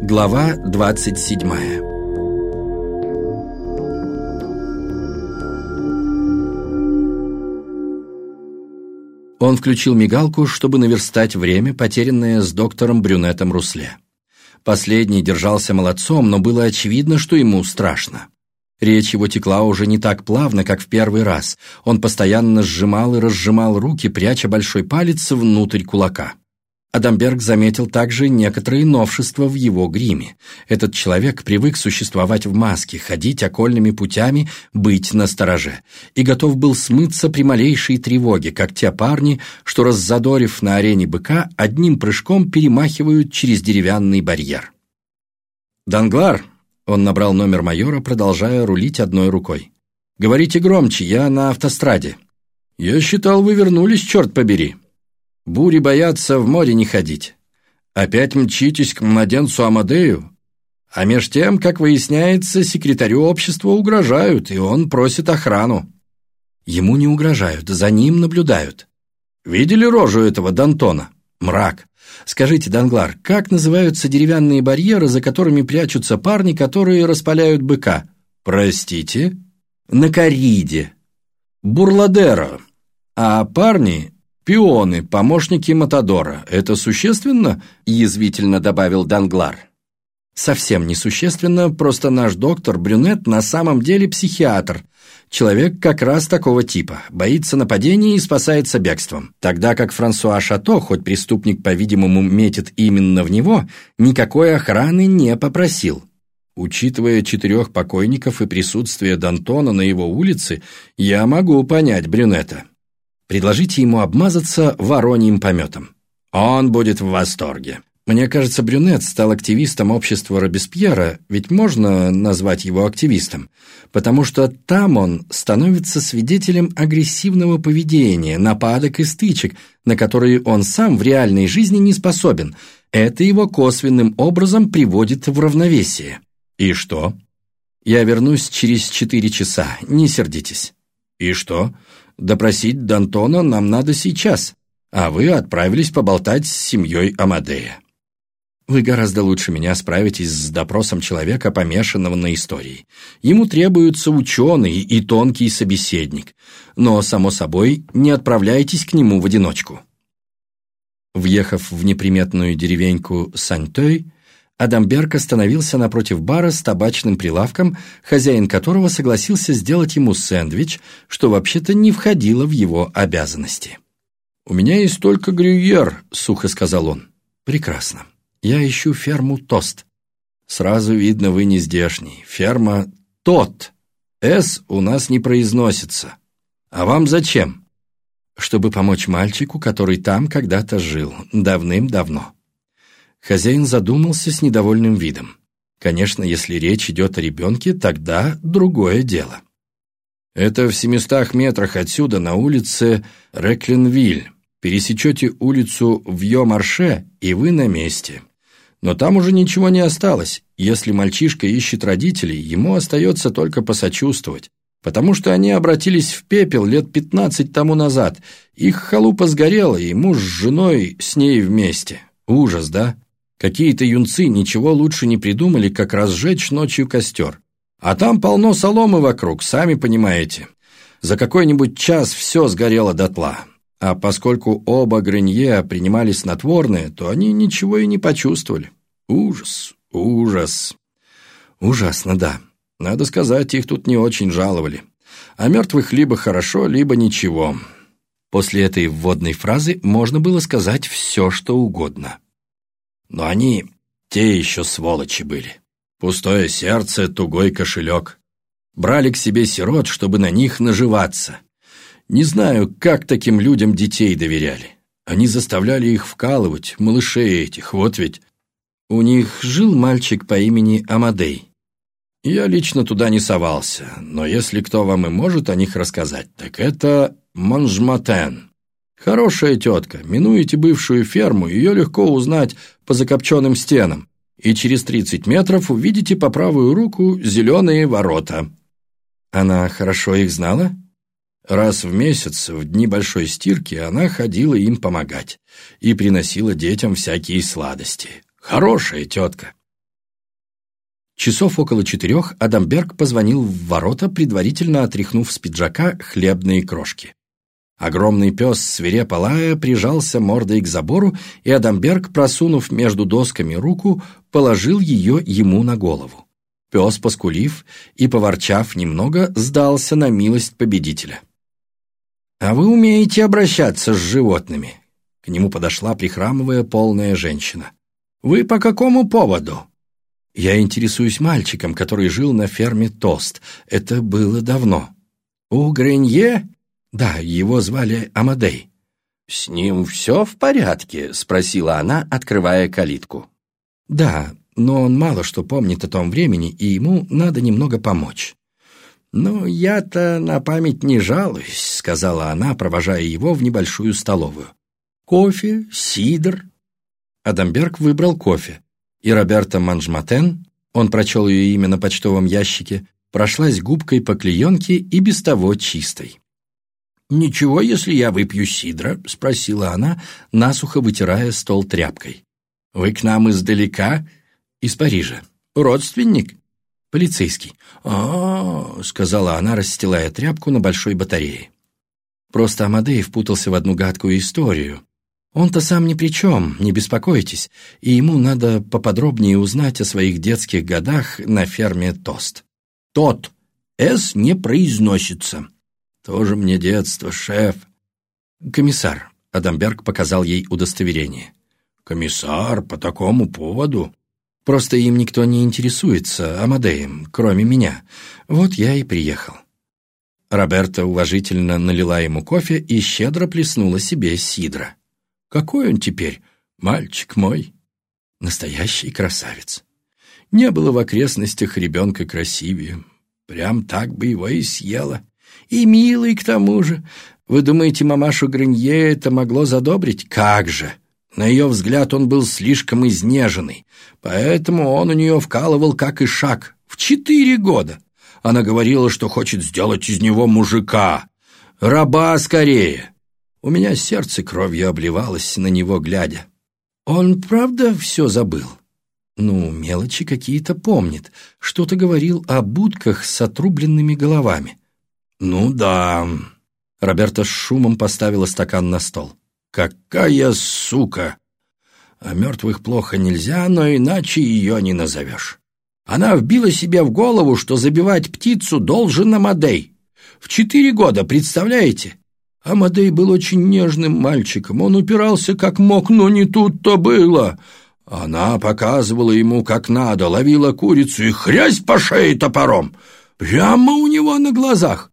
Глава 27 Он включил мигалку, чтобы наверстать время, потерянное с доктором Брюнетом Русле. Последний держался молодцом, но было очевидно, что ему страшно. Речь его текла уже не так плавно, как в первый раз. Он постоянно сжимал и разжимал руки, пряча большой палец внутрь кулака. Адамберг заметил также некоторые новшества в его гриме. Этот человек привык существовать в маске, ходить окольными путями, быть настороже, и готов был смыться при малейшей тревоге, как те парни, что, раззадорив на арене быка, одним прыжком перемахивают через деревянный барьер. «Данглар!» — он набрал номер майора, продолжая рулить одной рукой. «Говорите громче, я на автостраде». «Я считал, вы вернулись, черт побери!» Бури боятся в море не ходить. Опять мчитесь к младенцу Амадею? А меж тем, как выясняется, секретарю общества угрожают, и он просит охрану. Ему не угрожают, за ним наблюдают. Видели рожу этого Дантона? Мрак. Скажите, Данглар, как называются деревянные барьеры, за которыми прячутся парни, которые распаляют быка? Простите? На кориде. Бурладеро. А парни «Пионы, помощники Матадора. Это существенно?» – язвительно добавил Данглар. «Совсем не существенно, просто наш доктор Брюнет на самом деле психиатр. Человек как раз такого типа, боится нападений и спасается бегством. Тогда как Франсуа Шато, хоть преступник, по-видимому, метит именно в него, никакой охраны не попросил. Учитывая четырех покойников и присутствие Д'Антона на его улице, я могу понять Брюнета. Предложите ему обмазаться вороньим пометом. Он будет в восторге. Мне кажется, Брюнет стал активистом общества Робеспьера, ведь можно назвать его активистом, потому что там он становится свидетелем агрессивного поведения, нападок и стычек, на которые он сам в реальной жизни не способен. Это его косвенным образом приводит в равновесие. И что? Я вернусь через четыре часа, не сердитесь. И что? Допросить Д'Антона нам надо сейчас, а вы отправились поболтать с семьей Амадея. Вы гораздо лучше меня справитесь с допросом человека, помешанного на истории. Ему требуется ученый и тонкий собеседник, но, само собой, не отправляйтесь к нему в одиночку. Въехав в неприметную деревеньку Саньтой, Адамберг остановился напротив бара с табачным прилавком, хозяин которого согласился сделать ему сэндвич, что вообще-то не входило в его обязанности. «У меня есть только грюйер», — сухо сказал он. «Прекрасно. Я ищу ферму Тост. Сразу видно, вы не здешний. Ферма Тот. «С» у нас не произносится. А вам зачем?» «Чтобы помочь мальчику, который там когда-то жил, давным-давно». Хозяин задумался с недовольным видом. Конечно, если речь идет о ребенке, тогда другое дело. Это в семистах метрах отсюда, на улице Реклинвиль. Пересечете улицу Вьё-Марше, и вы на месте. Но там уже ничего не осталось. Если мальчишка ищет родителей, ему остается только посочувствовать. Потому что они обратились в пепел лет пятнадцать тому назад. Их халупа сгорела, и муж с женой с ней вместе. Ужас, да? Какие-то юнцы ничего лучше не придумали, как разжечь ночью костер. А там полно соломы вокруг, сами понимаете. За какой-нибудь час все сгорело дотла. А поскольку оба Гренье принимали снотворное, то они ничего и не почувствовали. Ужас, ужас. Ужасно, да. Надо сказать, их тут не очень жаловали. А мертвых либо хорошо, либо ничего. После этой вводной фразы можно было сказать все, что угодно. Но они те еще сволочи были. Пустое сердце, тугой кошелек. Брали к себе сирот, чтобы на них наживаться. Не знаю, как таким людям детей доверяли. Они заставляли их вкалывать, малышей этих, вот ведь. У них жил мальчик по имени Амадей. Я лично туда не совался, но если кто вам и может о них рассказать, так это Монжматен. Хорошая тетка, минуете бывшую ферму, ее легко узнать по закопченным стенам, и через 30 метров увидите по правую руку зеленые ворота. Она хорошо их знала? Раз в месяц, в дни большой стирки, она ходила им помогать и приносила детям всякие сладости. Хорошая тетка. Часов около четырех Адамберг позвонил в ворота, предварительно отряхнув с пиджака хлебные крошки. Огромный пес, свирепо лая, прижался мордой к забору, и Адамберг, просунув между досками руку, положил ее ему на голову. Пес, поскулив и поворчав немного, сдался на милость победителя. «А вы умеете обращаться с животными?» К нему подошла прихрамывая полная женщина. «Вы по какому поводу?» Я интересуюсь мальчиком, который жил на ферме Тост. Это было давно. У Гренье? Да, его звали Амадей. «С ним все в порядке?» — спросила она, открывая калитку. «Да, но он мало что помнит о том времени, и ему надо немного помочь». «Ну, я-то на память не жалуюсь», — сказала она, провожая его в небольшую столовую. «Кофе, сидр». Адамберг выбрал кофе и Роберта Манжматен, он прочел ее имя на почтовом ящике, прошлась губкой по клеенке и без того чистой. «Ничего, если я выпью сидра?» — спросила она, насухо вытирая стол тряпкой. «Вы к нам издалека?» «Из Парижа. Родственник?» «Полицейский». «А, сказала она, расстилая тряпку на большой батарее. Просто Амадей впутался в одну гадкую историю. Он-то сам ни при чем, не беспокойтесь, и ему надо поподробнее узнать о своих детских годах на ферме Тост. Тот. «С» не произносится. Тоже мне детство, шеф. Комиссар. Адамберг показал ей удостоверение. Комиссар, по такому поводу? Просто им никто не интересуется, Амадеем, кроме меня. Вот я и приехал. Роберта уважительно налила ему кофе и щедро плеснула себе сидра. Какой он теперь, мальчик мой? Настоящий красавец. Не было в окрестностях ребенка красивее. Прям так бы его и съела. И милый к тому же. Вы думаете, мамашу Гренье это могло задобрить? Как же! На ее взгляд он был слишком изнеженный, поэтому он у нее вкалывал как и шаг. В четыре года. Она говорила, что хочет сделать из него мужика. Раба скорее. У меня сердце кровью обливалось на него, глядя. Он правда все забыл? Ну, мелочи какие-то помнит. Что-то говорил о будках с отрубленными головами. Ну да. Роберта с шумом поставила стакан на стол. Какая сука! О мертвых плохо нельзя, но иначе ее не назовешь. Она вбила себе в голову, что забивать птицу должен Амадей. В четыре года, представляете? Амадей был очень нежным мальчиком, он упирался как мог, но не тут-то было. Она показывала ему как надо, ловила курицу и хрясь по шее топором, прямо у него на глазах.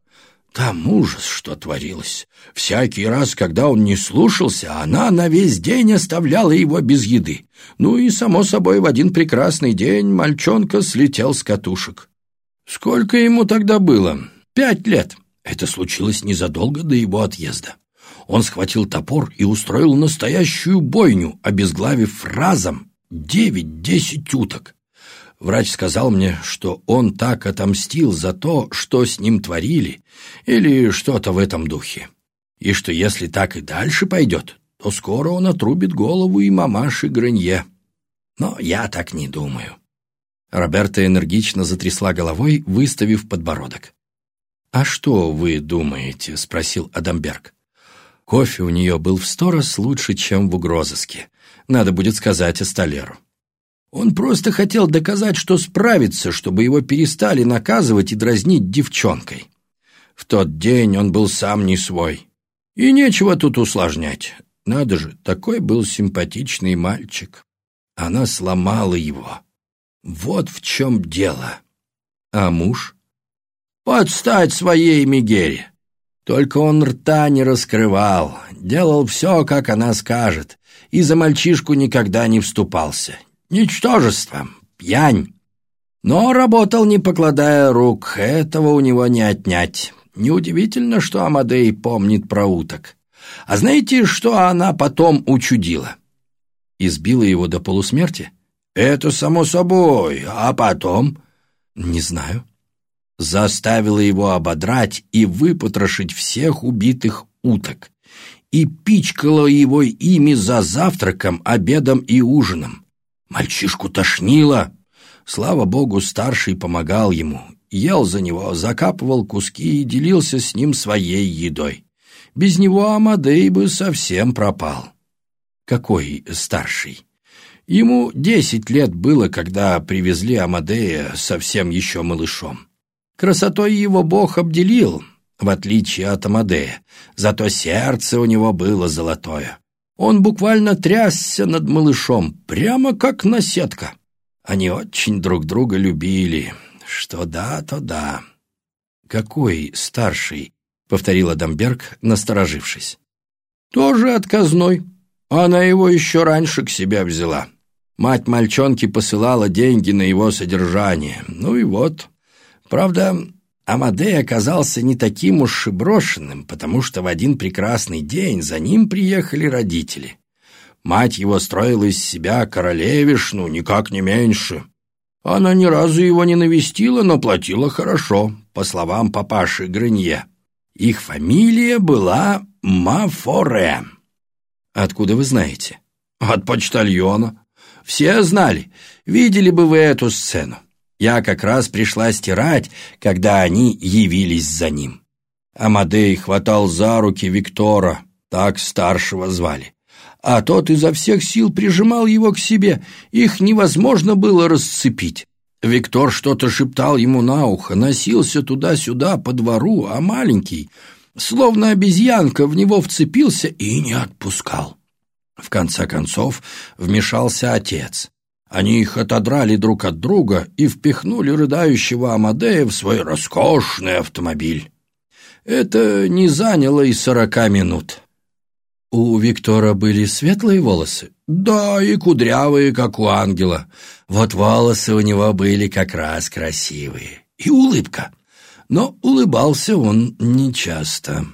Там ужас, что творилось. Всякий раз, когда он не слушался, она на весь день оставляла его без еды. Ну и, само собой, в один прекрасный день мальчонка слетел с катушек. Сколько ему тогда было? Пять лет. Это случилось незадолго до его отъезда. Он схватил топор и устроил настоящую бойню, обезглавив разом девять-десять уток. Врач сказал мне, что он так отомстил за то, что с ним творили, или что-то в этом духе. И что если так и дальше пойдет, то скоро он отрубит голову и мамаши Гранье. Но я так не думаю. Роберта энергично затрясла головой, выставив подбородок. «А что вы думаете?» — спросил Адамберг. Кофе у нее был в сто раз лучше, чем в угрозыске. Надо будет сказать Эсталеру. Он просто хотел доказать, что справится, чтобы его перестали наказывать и дразнить девчонкой. В тот день он был сам не свой. И нечего тут усложнять. Надо же, такой был симпатичный мальчик. Она сломала его. Вот в чем дело. А муж? Подстать своей Мигере. Только он рта не раскрывал, делал все, как она скажет, и за мальчишку никогда не вступался. Ничтожество, пьянь. Но работал, не покладая рук, этого у него не отнять. Неудивительно, что Амадей помнит про уток. А знаете, что она потом учудила? Избила его до полусмерти? Это само собой, а потом? Не знаю заставила его ободрать и выпотрошить всех убитых уток и пичкала его ими за завтраком, обедом и ужином. Мальчишку тошнило, Слава богу, старший помогал ему, ел за него, закапывал куски и делился с ним своей едой. Без него Амадей бы совсем пропал. Какой старший? Ему десять лет было, когда привезли Амадея совсем еще малышом. Красотой его бог обделил, в отличие от Амадея, зато сердце у него было золотое. Он буквально трясся над малышом, прямо как наседка. Они очень друг друга любили. Что да, то да. «Какой старший?» — повторил Адамберг, насторожившись. «Тоже отказной. Она его еще раньше к себе взяла. Мать мальчонки посылала деньги на его содержание. Ну и вот. Правда, Амадей оказался не таким уж и брошенным, потому что в один прекрасный день за ним приехали родители. Мать его строила из себя королевишну, никак не меньше. Она ни разу его не навестила, но платила хорошо, по словам папаши Грынье. Их фамилия была Мафоре. Откуда вы знаете? От почтальона. Все знали. Видели бы вы эту сцену. Я как раз пришла стирать, когда они явились за ним. Амадей хватал за руки Виктора, так старшего звали. А тот изо всех сил прижимал его к себе, их невозможно было расцепить. Виктор что-то шептал ему на ухо, носился туда-сюда по двору, а маленький, словно обезьянка, в него вцепился и не отпускал. В конце концов вмешался отец. Они их отодрали друг от друга и впихнули рыдающего Амадея в свой роскошный автомобиль. Это не заняло и сорока минут. У Виктора были светлые волосы? Да, и кудрявые, как у ангела. Вот волосы у него были как раз красивые. И улыбка. Но улыбался он нечасто.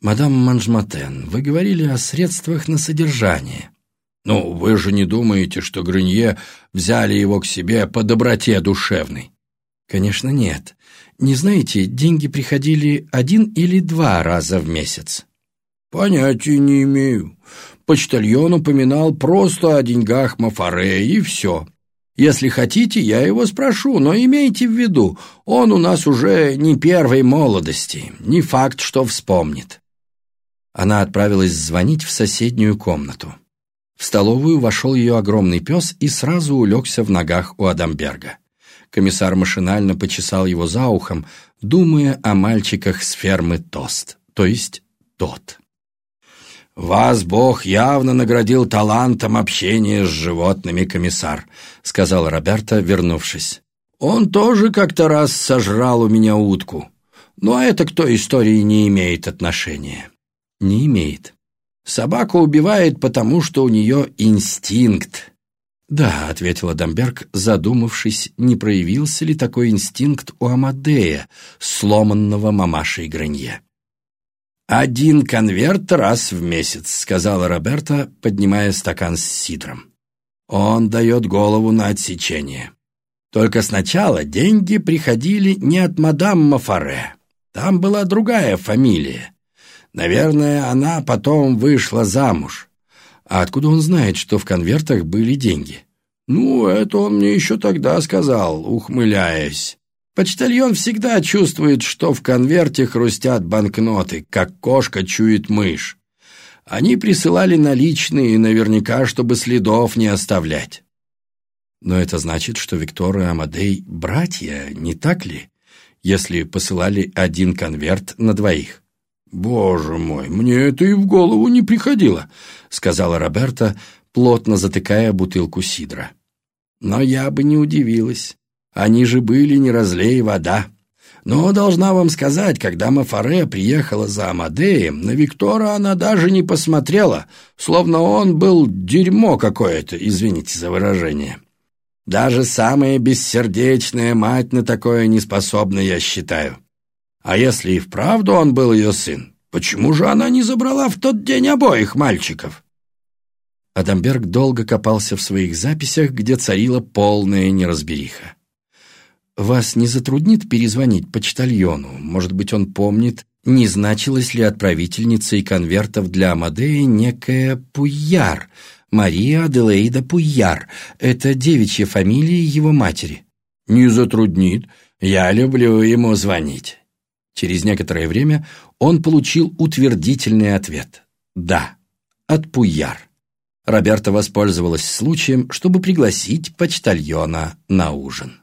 «Мадам Манжматен, вы говорили о средствах на содержание». «Ну, вы же не думаете, что Грынье взяли его к себе по доброте душевной?» «Конечно, нет. Не знаете, деньги приходили один или два раза в месяц?» «Понятия не имею. Почтальон упоминал просто о деньгах Мафаре, и все. Если хотите, я его спрошу, но имейте в виду, он у нас уже не первой молодости, не факт, что вспомнит». Она отправилась звонить в соседнюю комнату. В столовую вошел ее огромный пес и сразу улегся в ногах у Адамберга. Комиссар машинально почесал его за ухом, думая о мальчиках с фермы Тост, то есть тот. «Вас Бог явно наградил талантом общения с животными, комиссар», — сказал Роберто, вернувшись. «Он тоже как-то раз сожрал у меня утку. Но это к той истории не имеет отношения». «Не имеет. Собака убивает, потому что у нее инстинкт». «Да», — ответила Дамберг, задумавшись, не проявился ли такой инстинкт у Амадея, сломанного мамашей Гранье. «Один конверт раз в месяц», — сказала Роберта, поднимая стакан с сидром. «Он дает голову на отсечение. Только сначала деньги приходили не от мадам Мафаре. Там была другая фамилия. Наверное, она потом вышла замуж. А откуда он знает, что в конвертах были деньги?» «Ну, это он мне еще тогда сказал, ухмыляясь. Почтальон всегда чувствует, что в конверте хрустят банкноты, как кошка чует мышь. Они присылали наличные, наверняка, чтобы следов не оставлять. Но это значит, что Виктор и Амадей – братья, не так ли? Если посылали один конверт на двоих. «Боже мой, мне это и в голову не приходило», — сказала Роберта, плотно затыкая бутылку сидра. «Но я бы не удивилась. Они же были не разлей вода. Но, должна вам сказать, когда Мафаре приехала за Амадеем, на Виктора она даже не посмотрела, словно он был дерьмо какое-то, извините за выражение. Даже самая бессердечная мать на такое не способна, я считаю. А если и вправду он был ее сын, почему же она не забрала в тот день обоих мальчиков? Адамберг долго копался в своих записях, где царила полная неразбериха. Вас не затруднит перезвонить почтальону? Может быть, он помнит, не значилась ли отправительницей конвертов для Амадея некая Пуяр, Мария Аделаида Пуяр. Это девичья фамилия его матери. Не затруднит. Я люблю ему звонить. Через некоторое время он получил утвердительный ответ. Да, от Пуяр. Роберта воспользовалась случаем, чтобы пригласить почтальона на ужин.